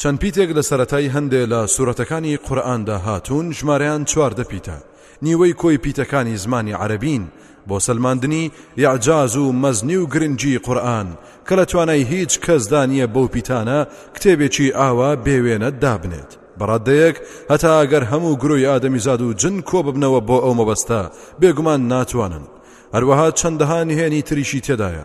چەند پیتێک لە سەرەتای هەندێ لە سورەتەکانی قورئاندا هاتوون ژمارەیان چواردە پیتە، نیوەی کۆی پیتەکانی زمانی عەرەبین، بۆ سەلماندنی ئیعجاز و مەزنی و گرنگی قورئان کە لە توانای هیچ کەسدا نییە بەو پیتانە کتێبێکی ئاوا بێ وێنە دابنێت بە ڕادەیەک هەتا ئەگەر هەموو گروی ئادەمیزاد و جن کۆببنەوە بۆ ئەو مەبەستە بێگومان ناتوانن هەروەها چەندەها نهێنی تریشی تێدایە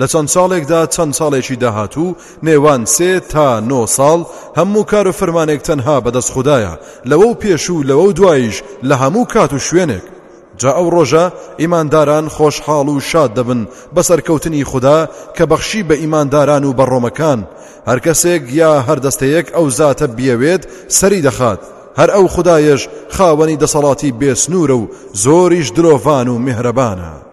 لە چەند ساڵێکدا، چەند ساڵێکی داهاتوو، نێوان سێ تا نۆ ساڵ، هەموو کار و فرمانێک تەنها بە دەست خودایە، لەوەو پێش و لەوەو دواییش لە هەموو کات و شوێنێک. جا ئەو ڕۆژە ئیمانداران خۆشحاڵ و شاد دەبن بە سەرکەوتنی خودا کە بەخشی بە ئیمانداران و بە ڕۆمەکان. هەر کەسێک یا هەر دەستەیەک ئەو زاتە بیەوێت سەری دەخات، هەر ئەو خودایەش خاوەنی دەسەڵاتی بێسنوورە و زۆریش درۆڤان و میهرەبانە.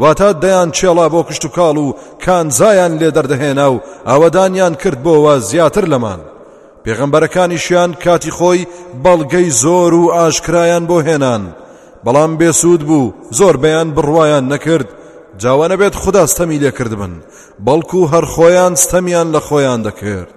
واتە دەیان چێڵا بۆ کشتوکاڵ و کانزایان لێ دەردەهێنا و ئاوەدانیان کرد بۆوە زیاتر لەمان پێغەمبەرەکانیشیان کاتی خۆی بەڵگەی زۆر و ئاشکرایان بۆ هێنان بەڵام بێسوود بوو زۆر بەیان بڕوایان نەکرد جاوە نەبێت خدا ستەمی لێکردبن بەڵکو هەر خۆیان ستەمیان لە خۆیان دەکرد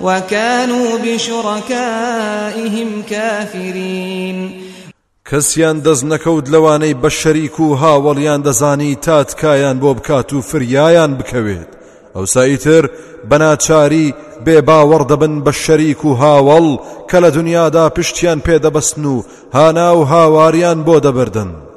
وکانوا بشرکائهم کافرین کەسیان دەست نەکەوت لەوانەی بە شەریک و هاوەڵیان دەزانی تا تکایان بۆ بکات و فریایان بکەوێت ئەوساییتر بەناچاری بێ باوەڕ دەبن بە شەریک و هاوەڵ کە لە دنیادا پشتیان پێدەبەستن و هانا و هاواریان بۆ دەبردن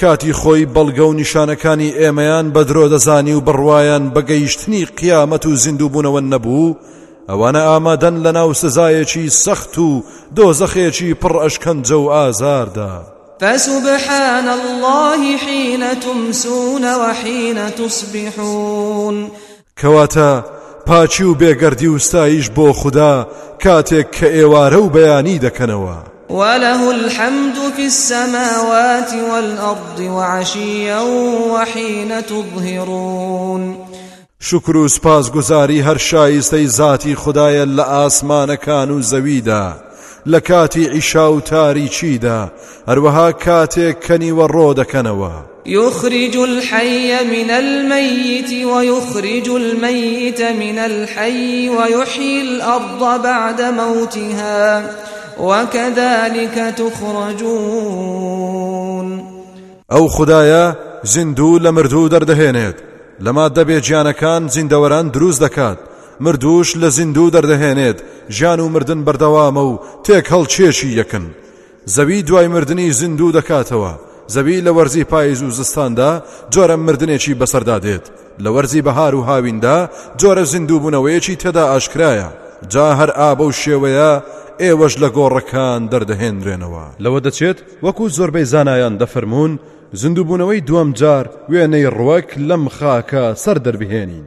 کاتی خۆی بەڵگە و نیشانەکانی ئێمەیان بە درۆ دەزانی و بڕوایان بە گەیشتنی قیامەت و زیندووبوونەوە نەبوو ئەوانە ئامادەن لە ناو سزایەکی سەخت و دۆزەخێکی پڕ ئەشکەنجە و ئازاردا فسبحان الله حين تمسون وحين تصبحون کەواتە پاکی و بێگەردی و ستایش بۆ خودا کاتێک کە ئێوارە و بەیانی دەکەنەوە. وله الحمد فی السماوات والارض وعشیا وحین تظهرون شوکر و سوپاسگوزاری هەر شایستەی زاتی خودایە لە ئاسمانەکان و زەویدا، لە کاتی عیشا و تاریکیدا، هەروەها کاتێک کە نیوەڕۆ دەکەنەوە. یخرج الحی من المیت ویخرج المیت من الحی ویحیی الارض بعد موتها وکذلک تخرجون ئەو خودایە زیندوو لە مردوو دەردەهێنێت، لە ماددە بێ گیانەکان زیندەوەران دروست دەکات، مردووش لە زیندوو دەردەهێنێت، ژیان و مردن بەردەوامە و تێکهەڵچێکی یەکن. زەوی دوای مردنی زیندوو دەکاتەوە، زەوی لە وەرزی پایز و زستاندا جۆرە مردنێکی بەسەردا دێت، لە وەرزی بەهار و هاویندا جۆرە زیندووبوونەوەیەکی تێدا ئاشکرایە، جا هەر ئا بەو شێوەیە ئێوەش لە گۆڕەکان دەردەهێنرێنەوە. لەوە دەچێت وەکو زۆربەی زانایان دەفەرموون، زیندووبوونەوەی دووەم جار وێنەی ڕوەک لەم خاکە سەر دەربهێنین.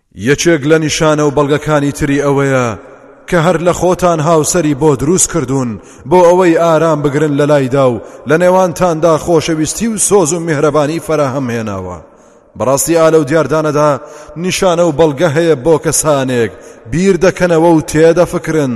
یەکێک لە نیشانە و بەڵگەکانی تری ئەوەیە کە هەر لە خۆتان هاوسەری بۆ دروست کردوون بۆ ئەوەی ئارام بگرن لە لایدا و لە نێوانتاندا خۆشەویستی و سۆز و میهرەبانی فەراهەم هێناوە بەڕاستی ئالە و دیاردانەدا نیشانە و بەڵگە هەیە بۆ کەسانێک بیر دەکەنەوە و تێدەفکرن.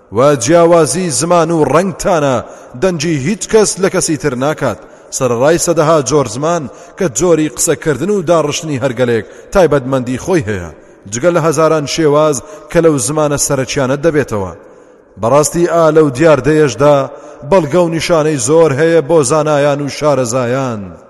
و جیاوازی زمان و ڕەنگتانە دەنگی هیچ کەس لە کەسی تر ناکات سەرڕای سەدەها جۆر زمان کە جۆری قسەکردن و داڕشتنی هەرگەلێک تایبەتمەندی خۆی هەیە جگە لە هەزاران شێواز کە لەو زمانە سەرەکیانە دەبێتەوە بەڕاستی ئا لەو دیاردەیەشدا بەڵگە و نیشانەی زۆر هەیە بۆ زانایان و شارەزایان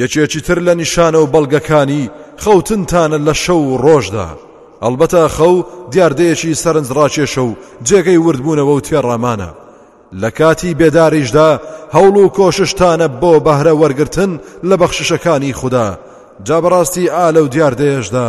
یەکێکی تر لە نیشانە و بەڵگەکانی خەوتنتانە لە شەو و ڕۆژدا ئەڵبەتە خەو دیاردەیەکی سەرنجڕاکێشە و جێگەی وردبوونەوە و تێڕامانە لە کاتی بێداریشدا هەوڵ و کۆششتانە بۆ بەهرە وەرگتن لە بەخششەکانی خوددا جا بەڕاستی ئالە و دیاردەیەشدا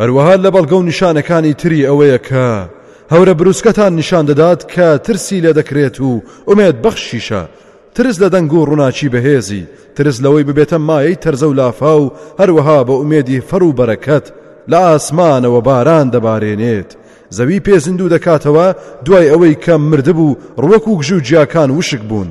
هەروەها لە بەڵگە و نیشانەکانی تری ئەوەیە کە هەورە بروسکەتان نیشان دەدات کە ترسی لێ دەکرێت و ئومێد بەخشیشە، ترس لە دەنگ و ڕووناکی بەهێزی، ترس لەوەی ببێتە مایەی تەرزە و لافاو، هەروەها بە ئومێدی فەڕ و بەرەکەت لە ئاسمانەوە باران دەبارێنێت، زەوی پێ زیندوو دەکاتەوە دوای ئەوەی کە مردبوو، ڕووەک و گژ و گیاکان وشک بوون.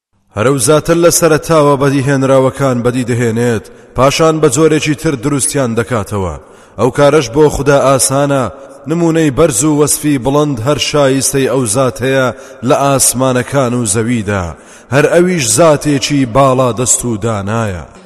هەرەوزاتر لە سەرەتاوە بەدیهێنراوەکان بەدی دەهێنێت، پاشان بە جۆرێکی تر دروستیان دەکاتەوە، ئەو کارەش بۆ خودا ئاسانە، نموونەی بەرز و وەسفی بڵند هەر شایستەی ئەو زاتەیە لە ئاسمانەکان و زەویدا، هەر ئەویش زاتێکی باڵادەست و دانایە.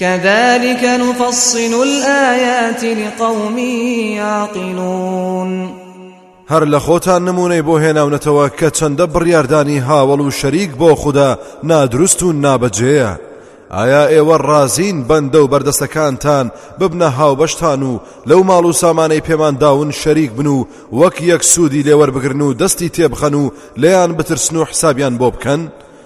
کذلک نفصل الآیات لقوم یعقلون هەر لە خۆتان نمونەی بۆ هێناونەتەوە کە چەندە بڕیاردانی هاوڵ و شەریک بۆ خوددا نادروست و نابەجێە ئایا ئێوە ڕازین بەندە و بەردەستەکانتان ببنە هاوبەشتان و لەو ماڵ و سامانەی پێمانداون شەریک بن و وەک یەک سوودی لێوەربگرن و دەستی تێبخەن و لەیان بترسن و حسابیان بۆ بکەن؟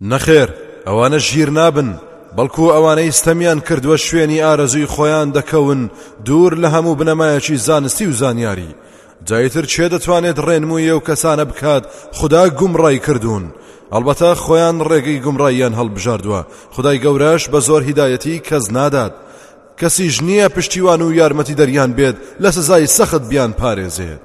نەخێر ئەوانە ژیر نابن بەڵکو ئەوانەی ستەمیان کردووە شوێنی ئارەزووی خۆیان دەکەون دوور لە هەموو بنەمایەکی زانستی و زانیاری جایتر چێ دەتوانێت ڕێنموویە و کەسانە بکات خدا گومڕای کردوون ئەڵبەتە خۆیان ڕێگەی گومڕاییان هەڵبژاردووە خدای گەورەش بە زۆر هیدایەتی کەس نادات کەسیش نییە پشتیوان و یارمەتی دەریان بێت لە سزای سەخت بیان پارێزێت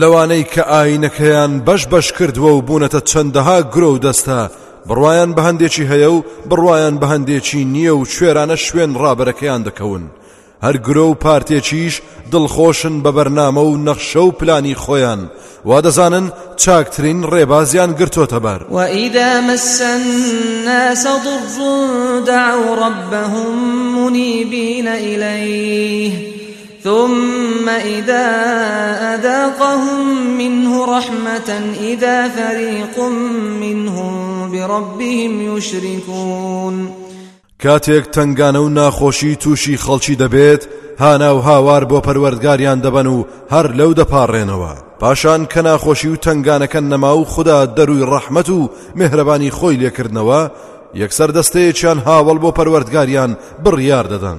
لەوانەی کە ئاینەکەیان بەش بەش کردووە و بوونەتە چەندەها گرۆ و دەستە بڕوایان بە هەندێکی هەیە و بڕوایان بە هەندێکی نییە و کوێرانە شوێن ڕابەرەکەیان دەکەون هەر گرۆ و پارتێکیش دڵخۆشن بە بەرنامە و نەخشە و پلانی خۆیان وا دەزانن چاکترین ڕێبازیان گرتۆتە بەر وئیدا مەسەنناسەضڕون دەعوا ڕبهم منیبینە ئیلەیه ثم اذا اذاقهم منه رحمة اذا فريق منهم بربهم يشركون کاتێک تنگانە و ناخۆشی تووشی خەڵکی دەبێت هانا و هاوار بۆ پەروەردگاریان دەبەن و هەر لەو دەپاڕێنەوە پاشان کە ناخۆشی و تنگانەکە نەما و خوددا دەروی ڕەحمەت و مهرەبانی خۆی لێکردنەوە یەکسەر دەستەیەکیان هاوڵ بۆ پەروەردگاریان بڕیار دەدەن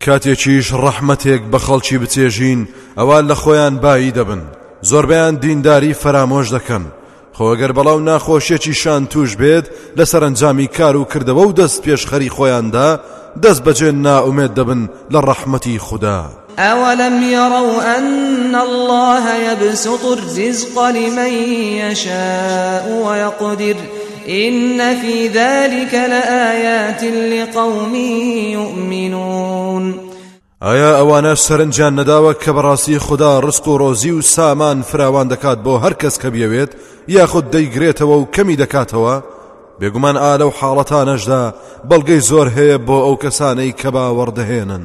کاتێکیش ڕەحمەتێک بە خەڵکی بچێژین ئەوا لە خۆیان بایی دەبن زۆربیان دینداری فەرامۆش دەکەن خۆگەر بەڵاو ناخۆشیەکی شان توش بێت لە سەرنجامی کار و کردەوە و دەست پێشخەری خۆیاندا دەست بەجێ نائومێد دەبن لە ڕەحمەتی خوددا ئەوەلم یڕە و ئەن اللهە بسوڕ زیز قالی مەشە وەقدر ان فی ذلک لآیات لقوم یؤمنون ئایا ئەوانە سەرنجیان نەداوە کە بەڕاستی خدا ڕسق و ڕۆزی و سامان فراوان دەکات بۆ هەر کەس کە بیەوێت یاخود دەیگرێتەوە و کەمی دەکاتەوە بێگومان ئالە و حاڵەتانەشدا بەڵگەی زۆر هەیە بۆ ئەو کەسانەی کە باوەڕدەهێنن.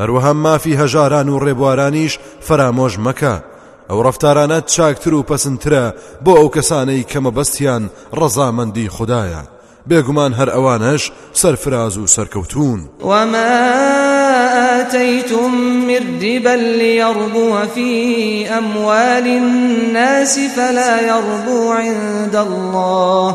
هەروەها مافی هەژاران و ڕێبوارانیش فەرامۆش مەکە، ئەو ڕەفتارانە چاکتر و پەسندترە بۆ ئەو کەسانەی کە مەبەستیان ڕەزامەندی خودایە، بێگومان هەر ئەوانەش سەرفراز و سەرکەوتوون. وما آتیتم من ربا لیربو فی اموال الناس فلا یربو عند اللە،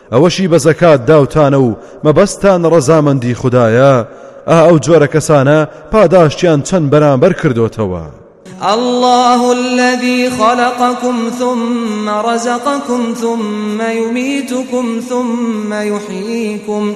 ئەوەشی بە زەکات داوتانە و مەبەستتان ڕەزامەندی خودایە، ئا ئەو جۆرە کەسانە پاداشتیان چەند بەرامبەر کردۆتەوە. اللە الذی خلقکم ثم رزقکم ثم یمیتکم ثم یحییکم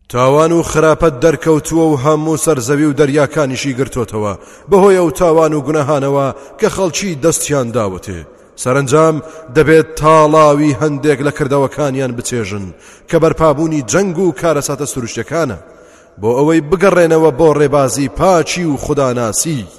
تاوان و خراپەت دەرکەوتووە و هەموو سەر زەوی و دەریاکانیشی گرتۆتەوە بەهۆی ئەو تاوان و گوناهانەوە کە خەڵکی دەستیان داوەتێ سەرنجام دەبێت تاڵاوی هەندێک لە کردەوەکانیان بچێژن کە بەرپابوونی جەنگ و کارەساتە سروشتەکانە بۆ ئەوەی بگەڕێنەوە بۆ ڕێبازی پاچی و خوداناسی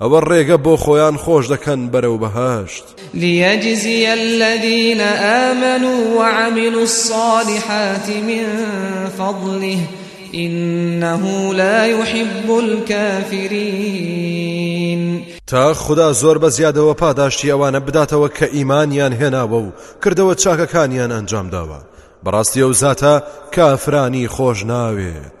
ئەوە ڕێگە بۆ خۆیان خۆش دەکەن بەرەو بەهەشت. لیجزی الذین آمنوا وعملوا الصالحات من فضله انه لا يحب الكافرین. تا خدا زۆر بە زیادەوە پاداشتی ئەوانە بداتەوە کە ئیمانیان هێناوە و کردەوە چاکەکانیان ئەنجام داوە بەڕاستی ئەو زاتە کافرانی خۆش ناوێت.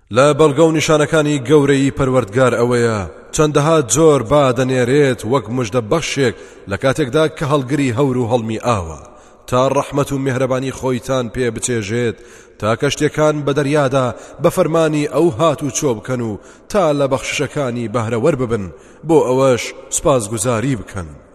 لە بەڵگە و نیشانەکانی گەورەیی پەروەردگار ئەوەیە چەندەها جۆر با دەنێرێت وەک مژدە بەخشێک لە کاتێکدا کە هەڵگری هەور و هەڵمی ئاوە تا ڕەحمەت و مێهرەبانی خۆیتان پێ بچێژێت تا کەشتێکان بە دەریادا بە فەرمانی ئەو هات و چۆ بکەن و تا لە بەخششەکانی بەهرەوەر ببن بۆ ئەوەش سپاسگوزاری بکەن.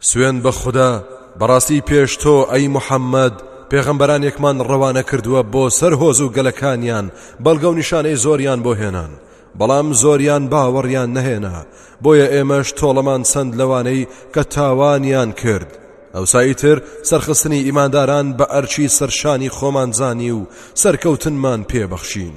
سوێند بە خودا بەڕاستی پێش تۆ ئەی محەممەد پێغەمبەرانێکمان ڕەوانە کردووە بۆ سەر هۆز و گەلەکانیان بەڵگە و نیشانەی زۆریان بۆ هێنان بەڵام زۆریان باوەڕیان نەهێنا بۆیە ئێمەش تۆڵەمان چەند لەوانەی کە تاوانیان کرد ئەوسایی تر سەرخستنی ئیمانداران بە ئەرچی سەرشانی خۆمانزانی و سەرکەوتنمان پێبەخشین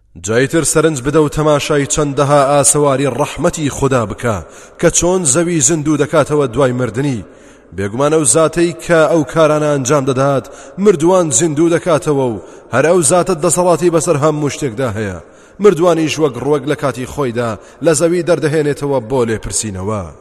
جا ئیتر سەرنج بدە و تەماشای چەندەها ئاسەواری ڕەحمەتی خودا بکە کە چۆن زەوی زیندوو دەکاتەوە دوای مردنی بێگومان ئەو زاتەی کە ئەو کارانە ئەنجام دەدات مردووان زیندوو دەکاتەوە و هەر ئەو زاتە دەسەڵاتی بەسەر هەموو شتێکدا هەیە مردوانیش وەک ڕوەک لە کاتی خۆیدا لە زەوی دەردەهێنێتەوە بۆ لێپرسینەوە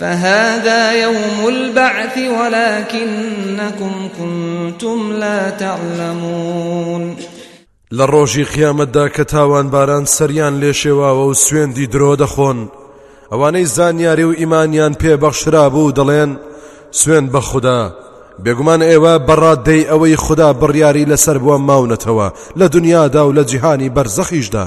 فهذا یوم البعث ولکنکم کنتم لا تعلمون لە ڕۆژی قیامەتدا کە تاوانباران سەریان لێشێواوە و سوێندی درۆ دەخۆن ئەوانەی زانیاری و ئیمانیان پێبەخشرا بوو دەڵێن سوێن بە خوددا بێگومان ئێوە بەڕاددەی ئەوەی خوددا بڕیاری لەسەر بووە ماونەتەوە لە دنیادا و لە جیهانی بەرزەخیشدا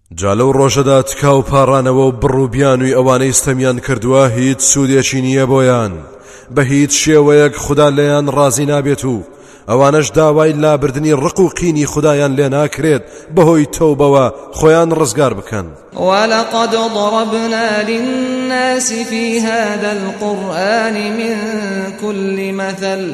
جا لەو ڕۆژەدا تکا و پاڕانەوە و بڕ و بیانووی ئەوانەی ستەمیان کردووە هیچ سوودێکی نییە بۆیان بە هیچ شێوەیەک خودا لێیان ڕازی نابێت و ئەوانەش داوای لابردنی ڕق و قینی خدایان لێ ناکرێت بەهۆی تەوبەوە خۆیان ڕزگار بکەن وەلەقد ضربنا للناس في هذا القرآن من كل مثل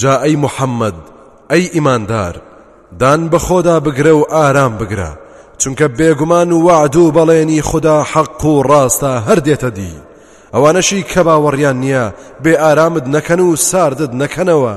جا ئەی محەممەد، ئەی ئیماندار، دان بە خۆدا بگرە و ئارام بگرە، چونکە بێگومان وەعد و بەڵێنی خودا حەق و ڕاستە هەر دێتە دی، ئەوانەشی کە باوەڕیان نییە بێ ئارامت نەکەن و ساردت نەکەنەوە.